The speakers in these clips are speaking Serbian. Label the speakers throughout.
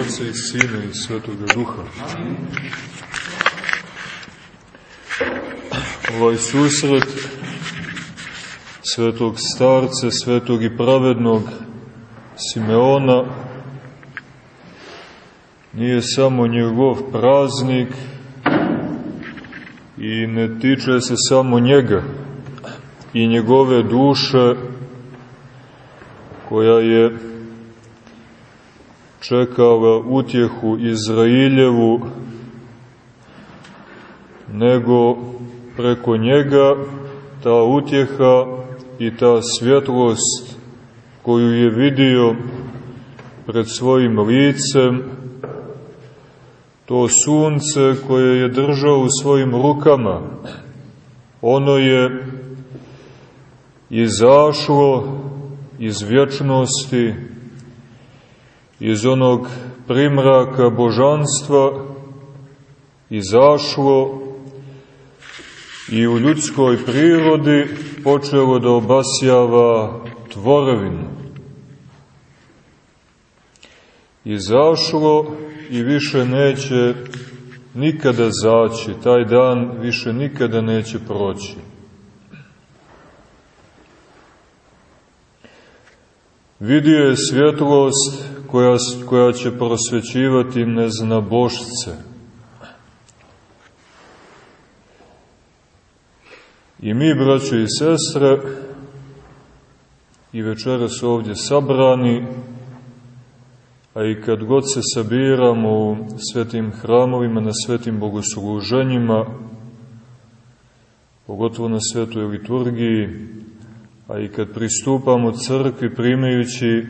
Speaker 1: Otca i Sina i Svetoga Duha. Ovaj susret svetog starca, svetog i pravednog Simeona nije samo njegov praznik i ne tiče se samo njega i njegove duše koja je čekala utjehu Izrailjevu, nego preko njega ta utjeha i ta svjetlost koju je vidio pred svojim licem, to sunce koje je držao u svojim rukama, ono je izašlo iz vječnosti, iz onog primraka božanstva, izašlo i u ljudskoj prirodi počelo da obasjava tvorevinu. Izašlo i više neće nikada zaći, taj dan više nikada neće proći. Vidio je svjetlost koja, koja će prosvećivati neznabošce. I mi, braćo i sestre, i večeras ovdje sabrani, a i kad god se sabiramo u svetim hramovima, na svetim bogosluženjima, pogotovo na svetoj liturgiji, a i kad pristupamo crkvi primajući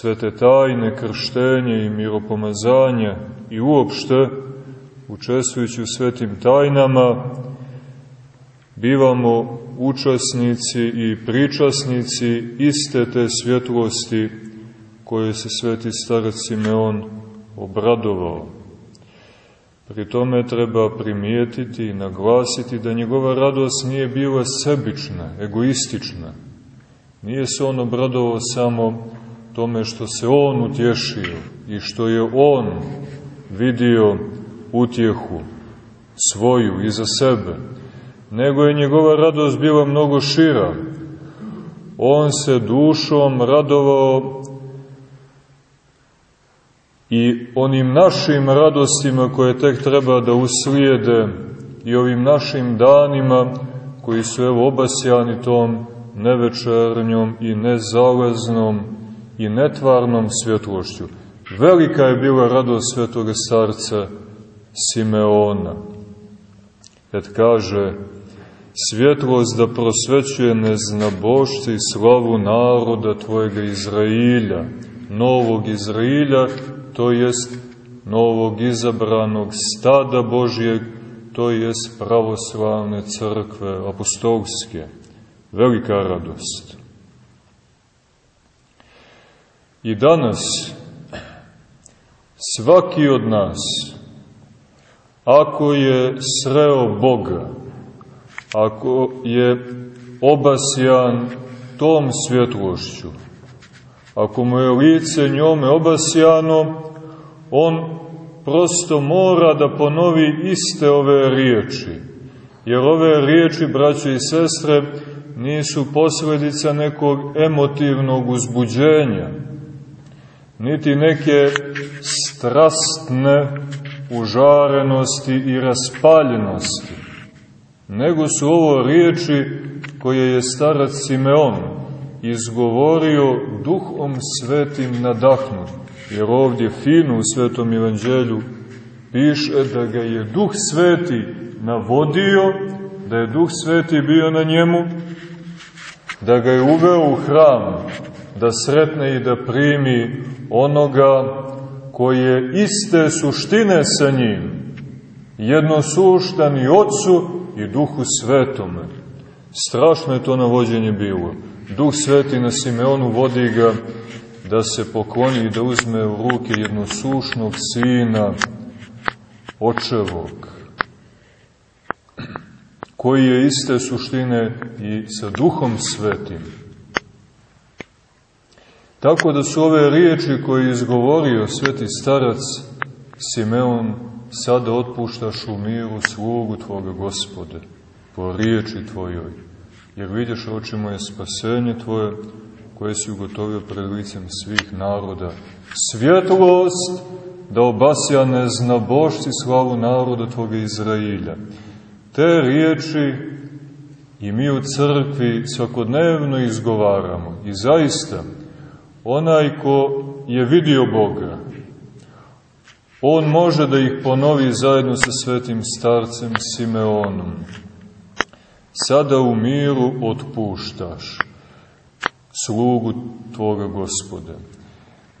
Speaker 1: svete tajne, krštenje i miropomazanja i uopšte učestvujući u svetim tajnama, bivamo učasnici i pričasnici iste te svjetlosti koje se sveti starac Simeon obradovao. Pri tome treba primijetiti i naglasiti da njegova radost nije bila sebična, egoistična. Nije se on obradovao samo tome što se on utješio i što je on vidio utjehu svoju i za sebe, nego je njegova radost bila mnogo šira. On se dušom radovao i onim našim radostima koje tek treba da uslijede i ovim našim danima koji su evo obasjani tom nevečernjom i nezaleznom i netvarnom svjetlošću. Velika je bila radost svetoga starca Simeona. Kad kaže svjetlost da prosvećuje neznabošce i slavu naroda Tvojega Izrailja, novog Izrailja, to jest novog izabranog stada Božijeg, to jest pravoslavne crkve apostolske. Velika radost. I danas svaki od nas, ako je sreo Boga, ako je obasjan tom svjetlošću, ako mu je lice njome obasjano, on prosto mora da ponovi iste ove riječi. Jer ove riječi, braće i sestre, nisu posledica nekog emotivnog uzbuđenja, niti neke strastne užarenosti i raspaljenosti, nego su ovo riječi koje je starac Simeon izgovorio duhom svetim nadahnut. Jer ovdje fino u svetom evanđelju piše da ga je duh sveti navodio, da je duh sveti bio na njemu, da ga je uveo u hram, da sretne i da primi onoga koji je iste suštine sa njim, jednosuštan i Otcu i Duhu Svetome. Strašno je to navođenje bilo. Duh Sveti na Simeonu vodi ga da se pokloni i da uzme u ruke jednosušnog sina očevog, koji je iste suštine i sa Duhom Svetim. Tako da su ove riječi koje je izgovorio sveti starac Simeon, sada otpuštaš u miru slugu Tvoga gospode, po riječi Tvojoj, jer vidiš očima je spasenje Tvoje, koje si ugotovio pred licem svih naroda. Svjetlost da obasja neznabošci slavu naroda Tvoga Izrailja. Te riječi i mi u crkvi svakodnevno izgovaramo. I zaista, onaj ko je vidio Boga, on može da ih ponovi zajedno sa svetim starcem Simeonom. Sada u miru otpuštaš slugu Tvoga gospode.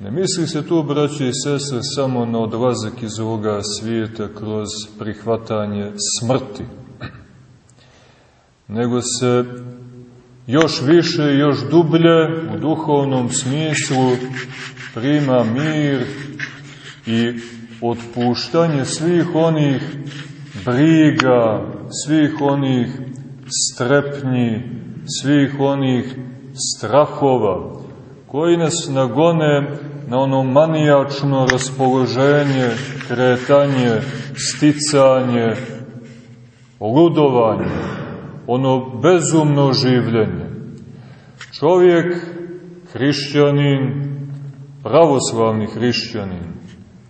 Speaker 1: Ne misli se tu, braći i sestre, samo na odlazak iz ovoga svijeta kroz prihvatanje smrti, nego se još više još dublje u duhovnom smislu prima mir i otpuštanje svih onih briga, svih onih strepnji, svih onih strahova, koji nas nagone na ono manijačno raspoloženje, kretanje, sticanje, ludovanje, ono bezumno življenje. Čovjek, hrišćanin, pravoslavni hrišćanin,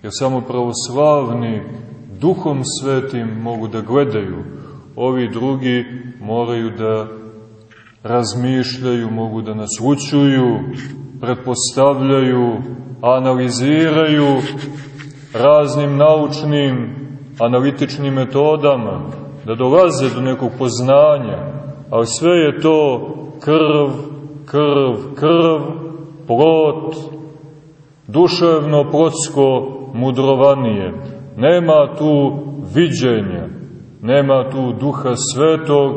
Speaker 1: jer samo pravoslavni duhom svetim mogu da gledaju, ovi drugi moraju da razmišljaju, mogu da naslučuju, pretpostavljaju, analiziraju raznim naučnim, analitičnim metodama, da dolaze do nekog poznanja, ali sve je to krv, krv, krv, plot, duševno, plotsko, mudrovanije. Nema tu viđenja, nema tu duha svetog,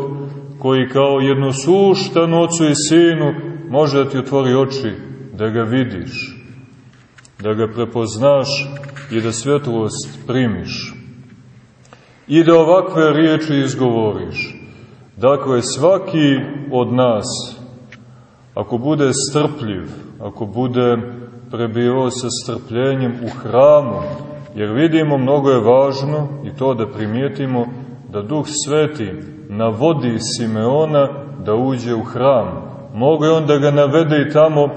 Speaker 1: koji kao jednosuštan ocu i sinu može da ti otvori oči, da ga vidiš, da ga prepoznaš i da svetlost primiš. I da ovakve riječi izgovoriš. Dakle, svaki od nas, ako bude strpljiv, ako bude prebio sa strpljenjem u hramu, jer vidimo, mnogo je važno i to da primijetimo, da Duh Sveti navodi Simeona da uđe u hram. Mogu je on da ga navede i tamo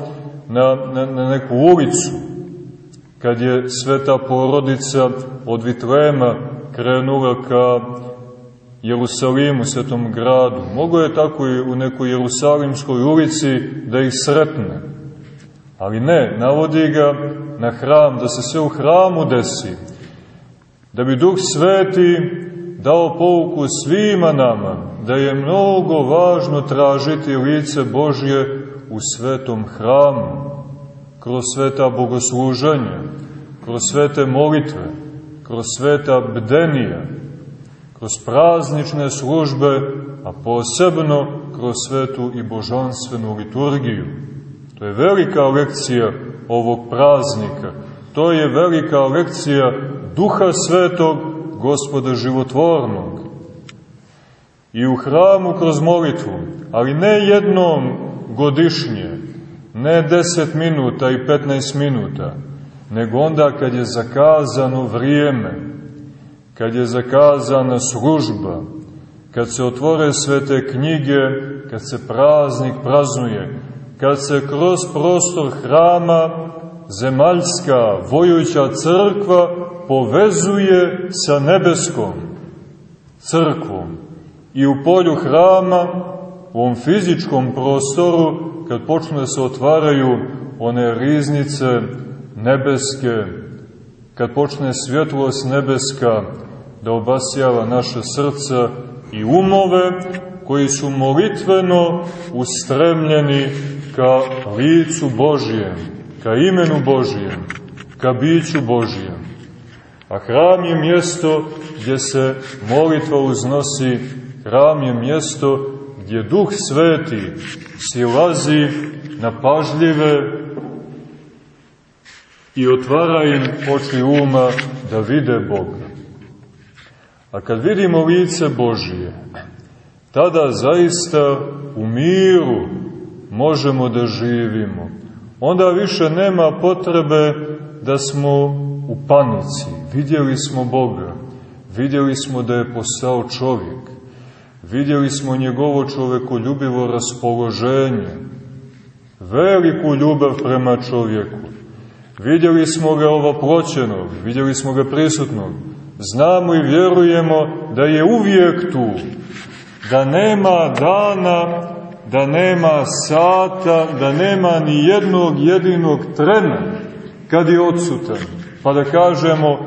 Speaker 1: na, na, na neku ulicu, kad je sveta porodica od Vitlema krenula ka Jerusalimu, svetom gradu. Mogu je tako i u nekoj Jerusalimskoj ulici da ih sretne. Ali ne, navodi ga na hram, da se sve u hramu desi. Da bi Duh Sveti dao pouku svima nama da je mnogo važno tražiti lice Božje u svetom hramu, kroz sveta bogosluženja, kroz svete molitve, kroz sveta bdenija, kroz praznične službe, a posebno kroz svetu i božanstvenu liturgiju. To je velika lekcija ovog praznika. To je velika lekcija Duha Svetog gospoda životvornog. I u hramu kroz molitvu, ali ne jednom godišnje, ne 10 minuta i 15 minuta, nego onda kad je zakazano vrijeme, kad je zakazana služba, kad se otvore svete knjige, kad se praznik praznuje, kad se kroz prostor hrama zemaljska vojuća crkva povezuje sa nebeskom crkvom. I u polju hrama, u ovom fizičkom prostoru, kad počnu da se otvaraju one riznice nebeske, kad počne svjetlost nebeska da obasjava naše srca i umove koji su molitveno ustremljeni ka licu Božijem, ka imenu Božijem, ka biću Božijem. A hram je mjesto gdje se molitva uznosi, hram je mjesto gdje Duh Sveti silazi na pažljive i otvara im oči uma da vide Boga. A kad vidimo lice Božije, tada zaista u miru možemo da živimo. onda više nema potrebe da smo u panici. Vidjeli smo Boga, vidjeli smo da je postao čovjek, vidjeli smo njegovo čovekoljubivo raspoloženje, veliku ljubav prema čovjeku. Vidjeli smo ga ovoploćenog, vidjeli smo ga prisutnog, znamo i vjerujemo da je uvijek tu, da nema dana, da nema sata, da nema ni jednog jedinog trena kad je odsutan. Pa da kažemo,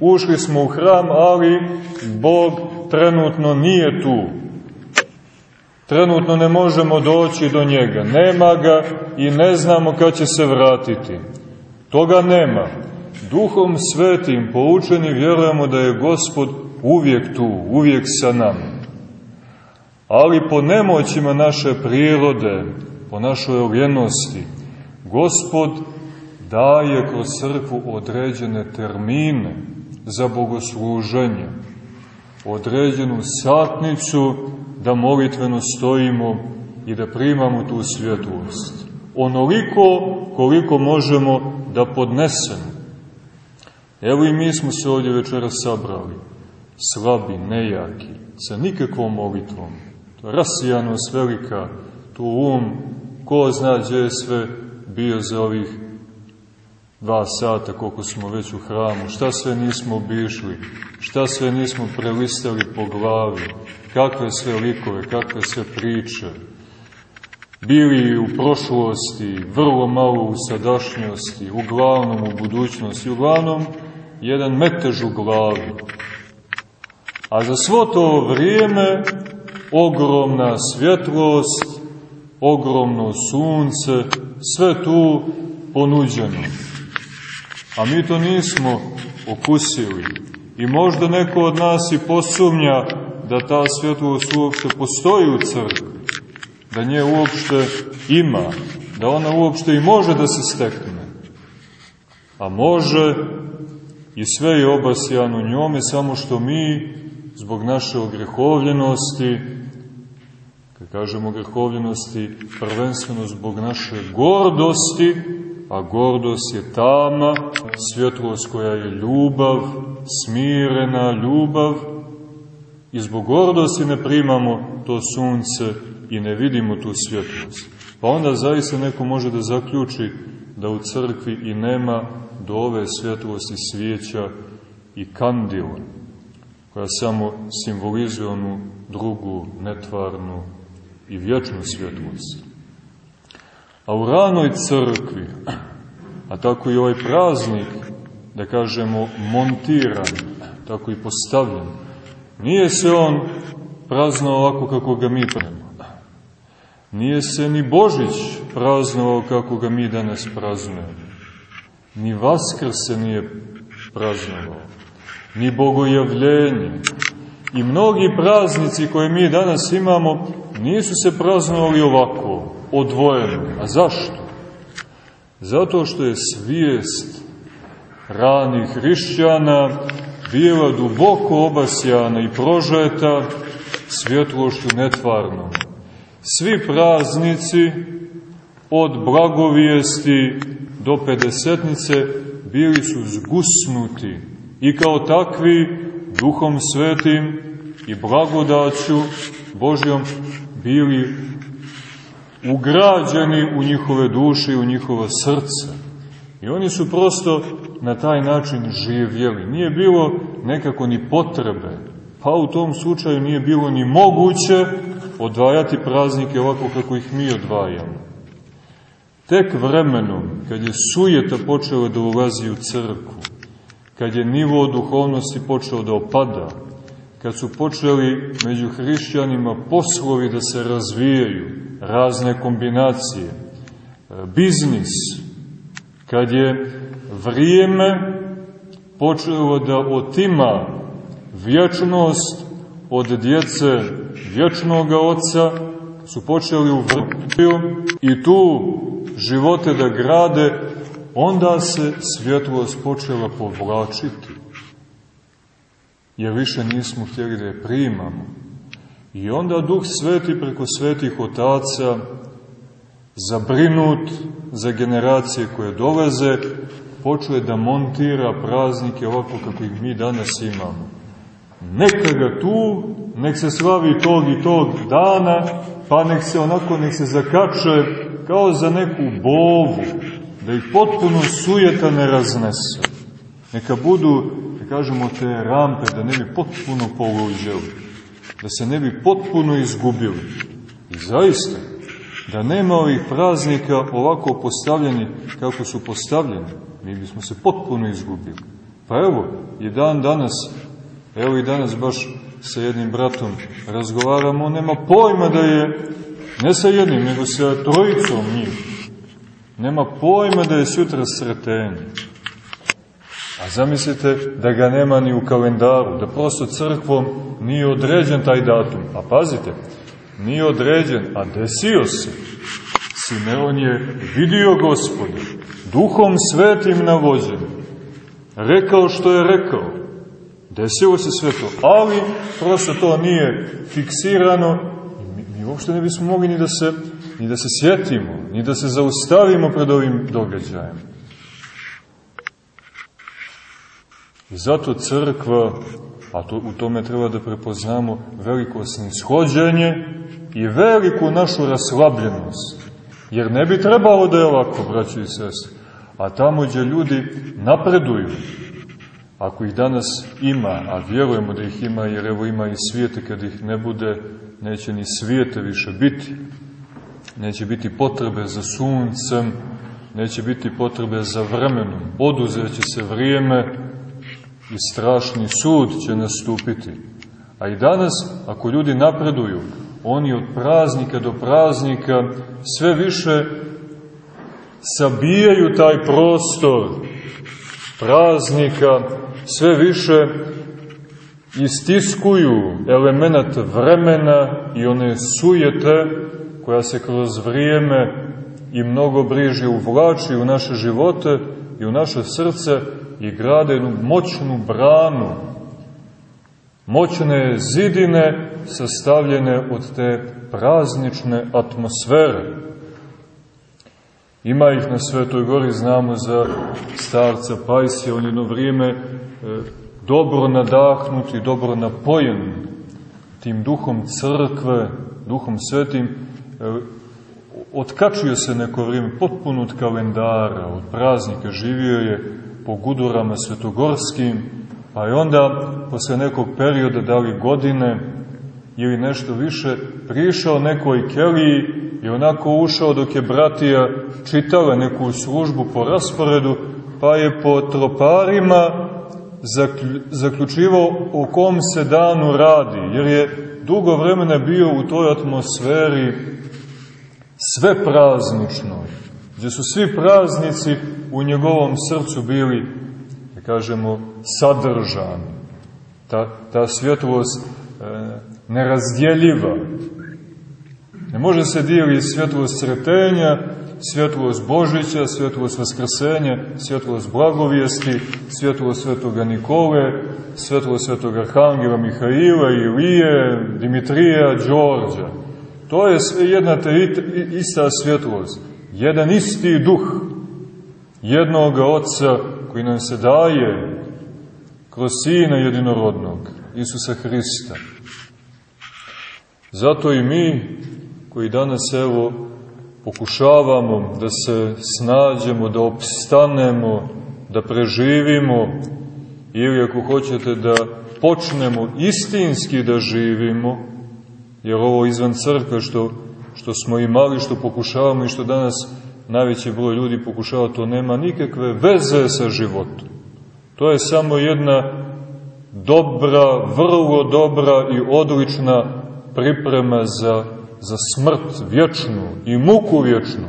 Speaker 1: ušli smo u hram, ali Bog trenutno nije tu. Trenutno ne možemo doći do njega. Nema ga i ne znamo kad će se vratiti. Toga nema. Duhom svetim, poučeni, vjerujemo da je Gospod uvijek tu, uvijek sa nama. Ali po nemoćima naše prirode, po našoj ovjenosti, Gospod daje kroz crkvu određene termine za bogosluženje, određenu satnicu da molitveno stojimo i da primamo tu svjetlost. Onoliko koliko možemo da podnesemo. Evo i mi smo se ovdje večera sabrali, slabi, nejaki, sa nikakvom molitvom. Rasijanost velika, tu um, ko zna gdje je sve bio za ovih dva sata koliko smo već u hramu, šta sve nismo obišli, šta sve nismo prelistali po glavi, kakve sve likove, kakve sve priče, bili u prošlosti, vrlo malo u sadašnjosti, uglavnom u budućnosti, uglavnom jedan metež u glavi. A za svo to vrijeme ogromna svjetlost, ogromno sunce, sve tu ponuđeno. A mi to nismo okusili. I možda neko od nas i posumnja da ta svjetlost uopšte postoji u crkvi, da nje uopšte ima, da ona uopšte i može da se stekne. A može i sve je obasjano njome, samo što mi, zbog naše ogrehovljenosti, kad kažemo grehovljenosti, prvenstveno zbog naše gordosti, a gordost je tama, svjetlost koja je ljubav, smirena ljubav, i zbog gordosti ne primamo to sunce i ne vidimo tu svjetlost. Pa onda zaista neko može da zaključi da u crkvi i nema do ove svjetlosti svijeća i kandila, koja samo simbolizuje onu drugu, netvarnu i vječnu svjetlost. A u ranoj crkvi, a tako i ovaj praznik, da kažemo montiran, tako i postavljen, nije se on praznao ovako kako ga mi pravimo. Nije se ni Božić praznovao kako ga mi danas praznujemo. Ni Vaskr se nije praznovao. Ni Bogojavljenje. I mnogi praznici koje mi danas imamo nisu se praznovali ovako, odvojeno. A zašto? Zato što je svijest ranih hrišćana bila duboko obasjana i prožeta svjetlošću netvarnom. Svi praznici od blagovijesti do pedesetnice bili su zgusnuti i kao takvi duhom svetim i blagodaću Božjom bili ugrađeni u njihove duše i u njihova srca. I oni su prosto na taj način živjeli. Nije bilo nekako ni potrebe, pa u tom slučaju nije bilo ni moguće odvajati praznike ovako kako ih mi odvajamo. Tek vremenom, kad je sujeta počela da ulazi u crkvu, kad je nivo duhovnosti počeo da opada, kad su počeli među hrišćanima poslovi da se razvijaju, razne kombinacije, biznis, kad je vrijeme počelo da otima vječnost od djece vječnoga oca, su počeli u vrpiju i tu živote da grade, onda se svjetlost počela povlačiti. Jer više nismo htjeli da je primamo. I onda Duh Sveti preko svetih otaca, zabrinut za generacije koje dolaze, počuje da montira praznike ovako kako ih mi danas imamo. Neka ga tu, nek se slavi tog i tog dana, pa nek se onako, nek se zakače kao za neku bovu, da ih potpuno sujeta ne raznese. Neka budu, da kažemo, te rampe, da ne bi potpuno poluđeli, da se ne bi potpuno izgubili. I zaista, da nema ovih praznika ovako postavljeni kako su postavljeni, mi bismo se potpuno izgubili. Pa evo, i dan danas, evo i danas baš sa jednim bratom razgovaramo, on nema pojma da je, ne sa jednim, nego sa trojicom njih, nema pojma da je sutra sretenje. A zamislite da ga nema ni u kalendaru, da prosto crkvom nije određen taj datum. A pazite, nije određen, a desio se. Simeon je vidio gospoda, duhom svetim navođen, rekao što je rekao, desilo se sve to, ali prosto to nije fiksirano, mi, mi uopšte ne bismo mogli ni da se, ni da se sjetimo, ni da se zaustavimo pred ovim događajem. I zato crkva, a to, u tome treba da prepoznamo veliko snishođenje i veliku našu raslabljenost. Jer ne bi trebalo da je ovako, braći i sestri. A tamo gdje ljudi napreduju, ako ih danas ima, a vjerujemo da ih ima, jer evo ima i svijete, kad ih ne bude, neće ni svijete više biti. Neće biti potrebe za suncem, neće biti potrebe za vremenom. Oduzeće se vrijeme i strašni sud će nastupiti. A i danas, ako ljudi napreduju, oni od praznika do praznika sve više sabijaju taj prostor praznika, sve više istiskuju element vremena i one sujete koja se kroz vrijeme i mnogo briže uvlači u naše živote i u naše srce i grade jednu moćnu branu, moćne zidine sastavljene od te praznične atmosfere. Ima ih na Svetoj gori, znamo za starca Pajsija, on jedno vrijeme dobro nadahnut i dobro napojen tim duhom crkve, duhom svetim, e, otkačio se neko vrijeme potpuno od kalendara, od praznika, živio je po gudurama svetogorskim, pa je onda, posle nekog perioda, da li godine ili nešto više, prišao nekoj keliji i onako ušao dok je bratija čitala neku službu po rasporedu, pa je po troparima zaključivao o kom se danu radi, jer je dugo vremena bio u toj atmosferi sve praznično, gdje su svi praznici u njegovom srcu bili, da kažemo, sadržani. Ta, ta svjetlost e, nerazdjeljiva. Ne može se dijeli svjetlost sretenja, svjetlost Božića, svjetlost Vaskrsenja, svjetlost blagovijesti, svjetlost svetoga Nikole, svjetlost svetoga Arhangela Mihaila, Ilije, Dimitrija, Đorđa. To je sve jedna te ista svjetlost, jedan isti duh jednog Otca koji nam se daje kroz Sina jedinorodnog, Isusa Hrista. Zato i mi, koji danas evo pokušavamo da se snađemo, da opstanemo, da preživimo, ili ako hoćete da počnemo istinski da živimo, jer ovo izvan crkve što, što smo imali, što pokušavamo i što danas najveći broj ljudi pokušava, to nema nikakve veze sa životom. To je samo jedna dobra, vrlo dobra i odlična priprema za, za smrt vječnu i muku vječnu.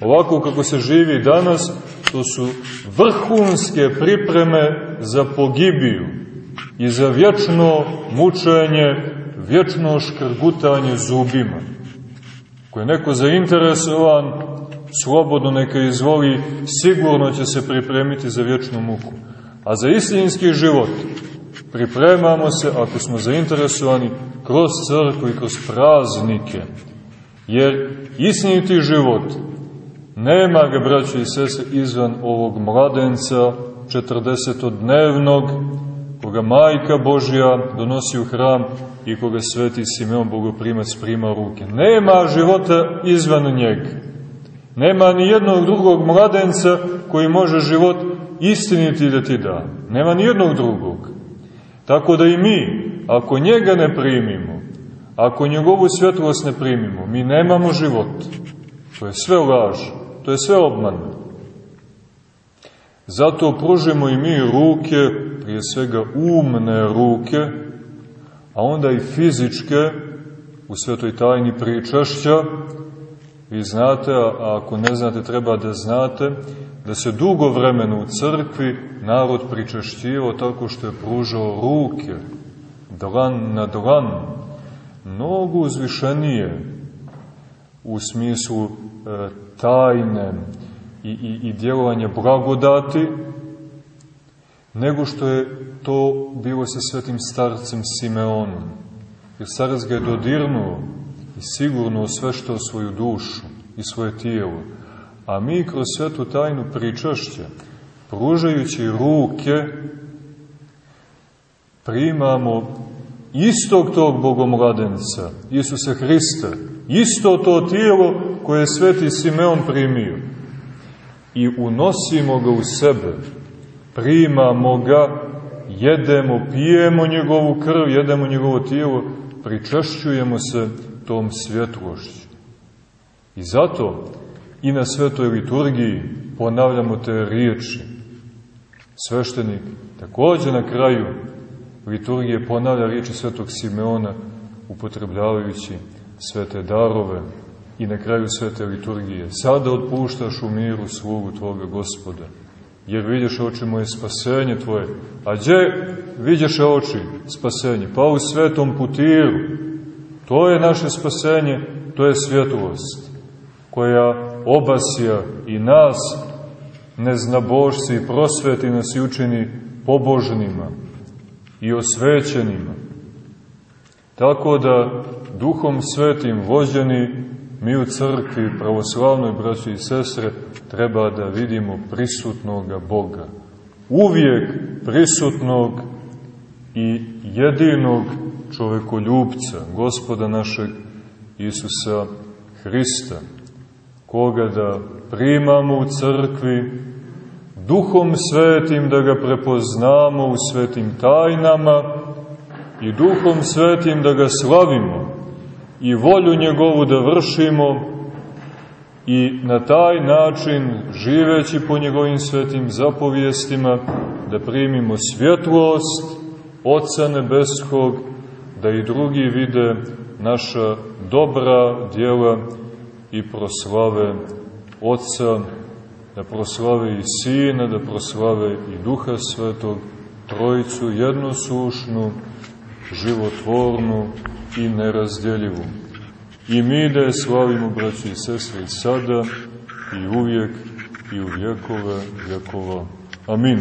Speaker 1: Ovako kako se živi danas, to su vrhunske pripreme za pogibiju i za vječno mučenje, vječno škrgutanje zubima. Ko je neko zainteresovan, slobodno neka izvoli, sigurno će se pripremiti za vječnu muku. A za istinski život pripremamo se, ako smo zainteresovani, kroz crkvu i kroz praznike. Jer istiniti život Nema ga, braćo i sese, izvan ovog mladenca, 40-dnevnog, koga majka Božja donosi u hram i koga sveti Simeon Bogoprimac prima ruke. Nema života izvan njega. Nema ni jednog drugog mladenca koji može život istiniti da ti da. Nema ni jednog drugog. Tako da i mi, ako njega ne primimo, ako njegovu svjetlost ne primimo, mi nemamo život. To je sve laž, to je sve obman. Zato pružimo i mi ruke, prije svega umne ruke, a onda i fizičke, u svetoj tajni pričašća, vi znate, a ako ne znate, treba da znate, da se dugo vremena u crkvi narod pričašćivo tako što je pružao ruke, dlan na dlan, mnogo uzvišenije u smislu e, tajne i, i, i djelovanja blagodati, nego što je to bilo sa svetim starcem Simeonom. Jer starac ga je dodirnuo i sigurno osveštao svoju dušu i svoje tijelo. A mi kroz svetu tajnu pričašće, pružajući ruke, primamo istog tog bogomladenca, Isusa Hrista, isto to tijelo koje je sveti Simeon primio. I unosimo ga u sebe, primamo ga, jedemo, pijemo njegovu krv, jedemo njegovo tijelo, pričašćujemo se tom svjetlošću. I zato i na svetoj liturgiji ponavljamo te riječi. Sveštenik takođe na kraju liturgije ponavlja riječi svetog Simeona upotrebljavajući svete darove i na kraju svete liturgije. Sada otpuštaš u miru slugu Tvoga gospoda, jer vidiš oči moje spasenje Tvoje. A gdje vidiš oči spasenje? Pa u svetom putiru. To je naše spasenje, to je svjetlost, koja obasja i nas, neznabožci, i prosveti nas i učini pobožnima i osvećenima. Tako da, duhom svetim vođeni, mi u crkvi, pravoslavnoj braći i sestre, treba da vidimo prisutnoga Boga. Uvijek prisutnog i jedinog čovekoljubca, gospoda našeg Isusa Hrista, koga da primamo u crkvi, duhom svetim da ga prepoznamo u svetim tajnama i duhom svetim da ga slavimo i volju njegovu da vršimo i na taj način, živeći po njegovim svetim zapovijestima, da primimo svjetlost Otca Nebeskog, da i drugi vide naša dobra djela i proslave Otca, da proslave i Sina, da proslave i Duha Svetog, Trojicu jednosušnu, životvornu i nerazdjeljivu. I mi da je slavimo, braći i sestre, sada i uvijek i u vjekove vjekova. Amin.